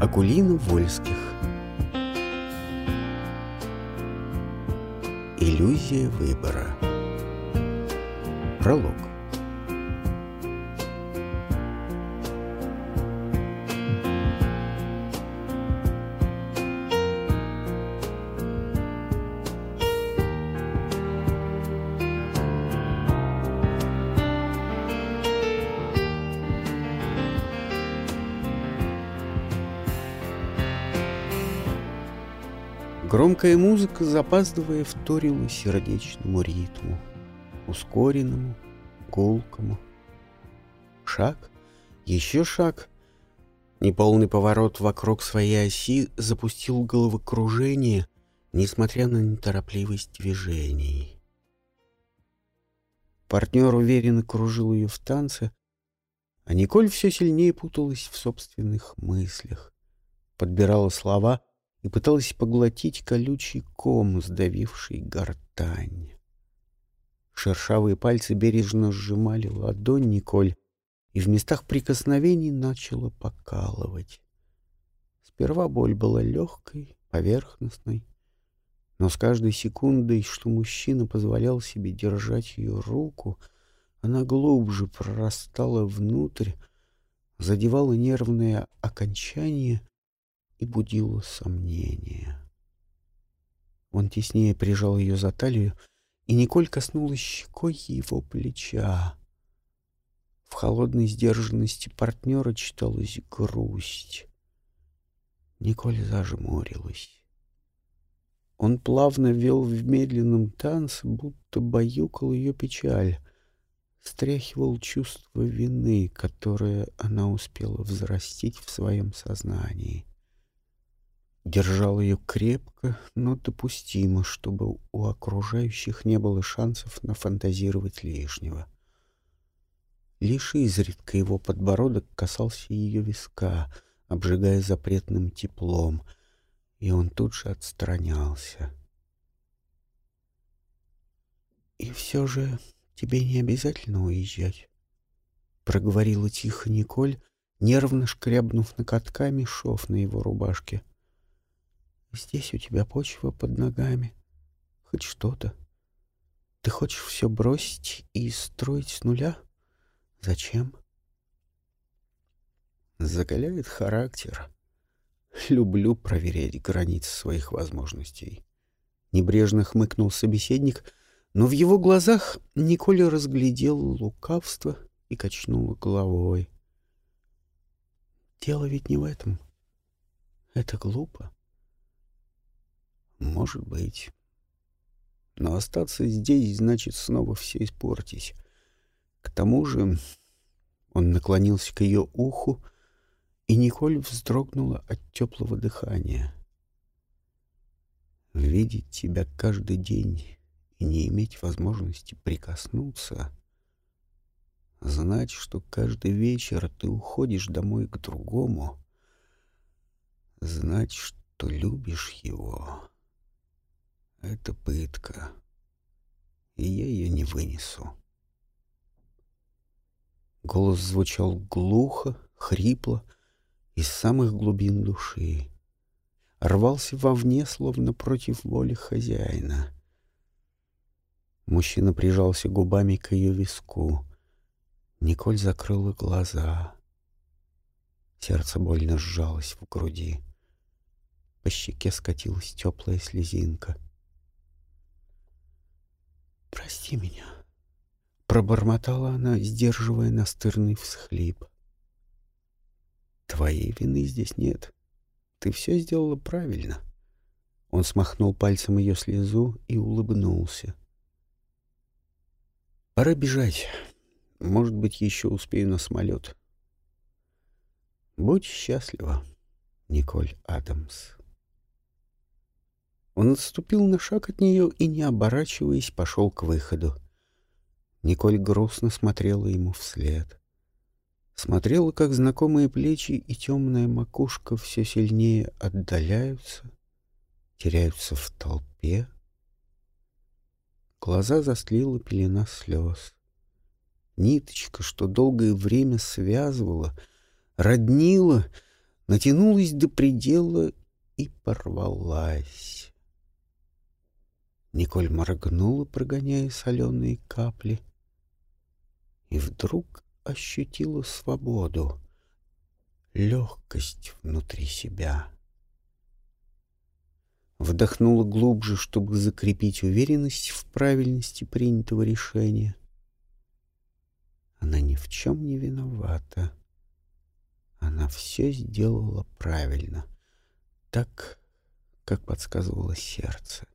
Акулина Вольских. Иллюзия выбора. Пролог Громкая музыка, запаздывая, вторила сердечному ритму, ускоренному, гулкому. Шаг, еще шаг. Неполный поворот вокруг своей оси запустил головокружение, несмотря на неторопливость движений. Партнер уверенно кружил ее в танце, а Николь все сильнее путалась в собственных мыслях, подбирала слова — и пыталась поглотить колючий ком, сдавивший гортань. Шершавые пальцы бережно сжимали ладонь Николь, и в местах прикосновений начало покалывать. Сперва боль была легкой, поверхностной, но с каждой секундой, что мужчина позволял себе держать ее руку, она глубже прорастала внутрь, задевала нервное окончание и будило сомнения. Он теснее прижал ее за талию, и Николь коснулась щекой его плеча. В холодной сдержанности партнера читалась грусть. Николь зажмурилась. Он плавно вел в медленном танце, будто баюкал ее печаль, стряхивал чувство вины, которое она успела взрастить в своем сознании. Держал ее крепко, но допустимо, чтобы у окружающих не было шансов нафантазировать лишнего. Лишь изредка его подбородок касался ее виска, обжигая запретным теплом, и он тут же отстранялся. «И все же тебе не обязательно уезжать», — проговорила тихо Николь, нервно шкрябнув накатками шов на его рубашке. Здесь у тебя почва под ногами. Хоть что-то. Ты хочешь все бросить и строить с нуля? Зачем? Закаляет характер. Люблю проверять границы своих возможностей. Небрежно хмыкнул собеседник, но в его глазах Николя разглядел лукавство и качнула головой. Дело ведь не в этом. Это глупо. Может быть. Но остаться здесь значит снова все испортить. К тому же он наклонился к ее уху, и Николь вздрогнула от теплого дыхания. Видеть тебя каждый день и не иметь возможности прикоснуться, знать, что каждый вечер ты уходишь домой к другому, знать, что любишь его. Это пытка, и я ее не вынесу. Голос звучал глухо, хрипло, из самых глубин души. Рвался вовне, словно против воли хозяина. Мужчина прижался губами к ее виску. Николь закрыла глаза. Сердце больно сжалось в груди. По щеке скатилась теплая слезинка — «Прости меня», — пробормотала она, сдерживая настырный всхлип. «Твоей вины здесь нет. Ты все сделала правильно». Он смахнул пальцем ее слезу и улыбнулся. «Пора бежать. Может быть, еще успею на самолет. Будь счастлива, Николь Адамс». Он отступил на шаг от нее и, не оборачиваясь, пошел к выходу. Николь грустно смотрела ему вслед. Смотрела, как знакомые плечи и темная макушка все сильнее отдаляются, теряются в толпе. Глаза застлила пелена слез. Ниточка, что долгое время связывала, роднила — натянулась до предела и порвалась. Николь моргнула, прогоняя соленые капли, и вдруг ощутила свободу, легкость внутри себя. Вдохнула глубже, чтобы закрепить уверенность в правильности принятого решения. Она ни в чем не виновата. Она все сделала правильно, так, как подсказывало сердце.